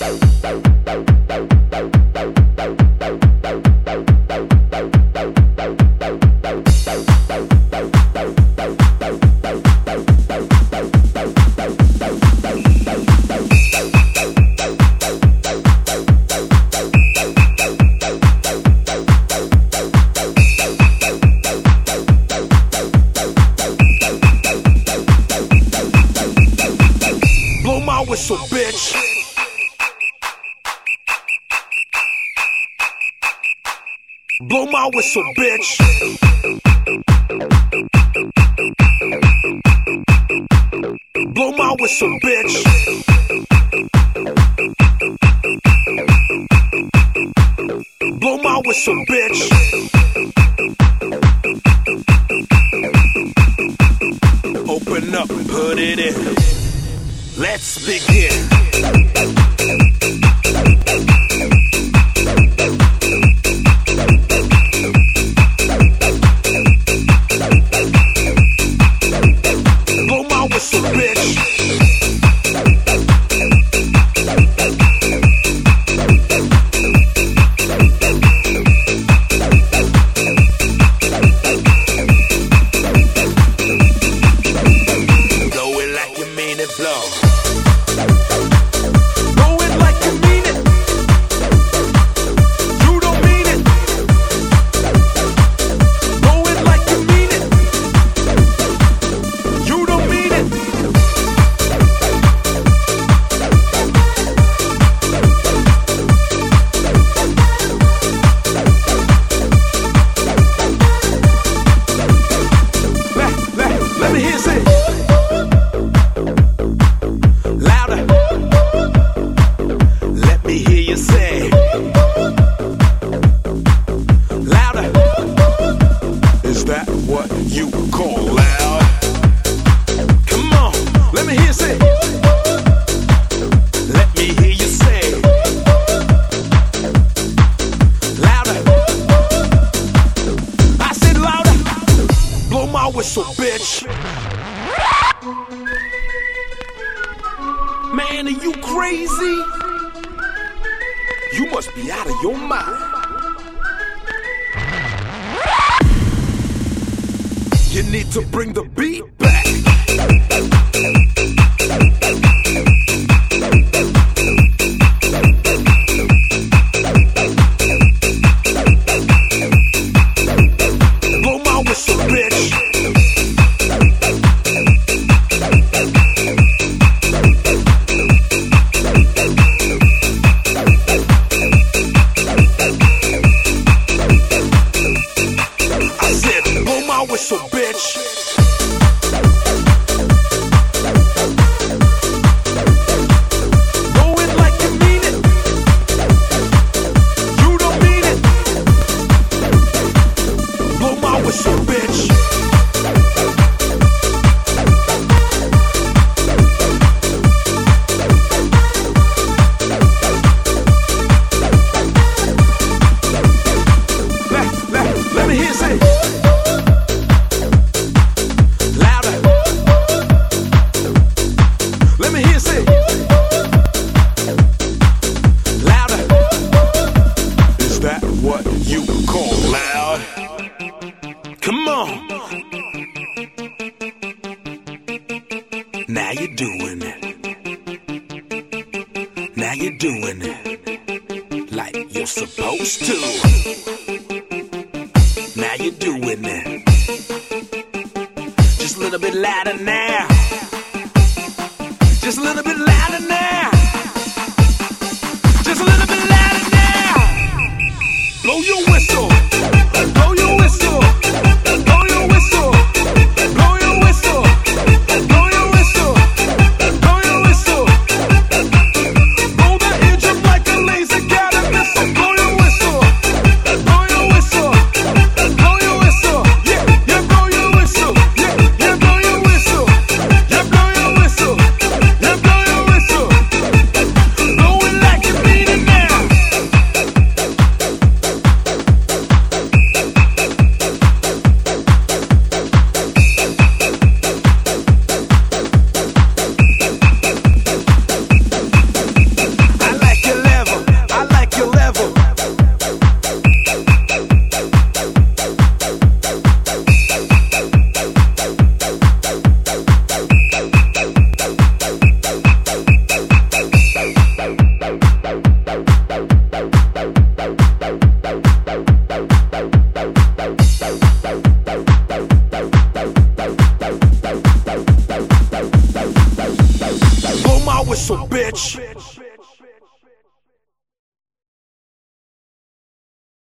Bye. Whistle, bitch. Blow my whistle, bitch. Blow my whistle, bitch. Open up, put it in. Let's begin. Thank you. hustle, bitch. Man, are you crazy? You must be out of your mind. You need to bring the beat back. whistle, bitch. you call loud. Come on. Now you're doing it. Now you're doing it like you're supposed to. Now you're doing it. Just a little bit louder now. Just a little bit louder now. yo, yo, Blow my whistle, bitch.